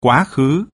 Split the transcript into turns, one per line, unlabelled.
quá khứ.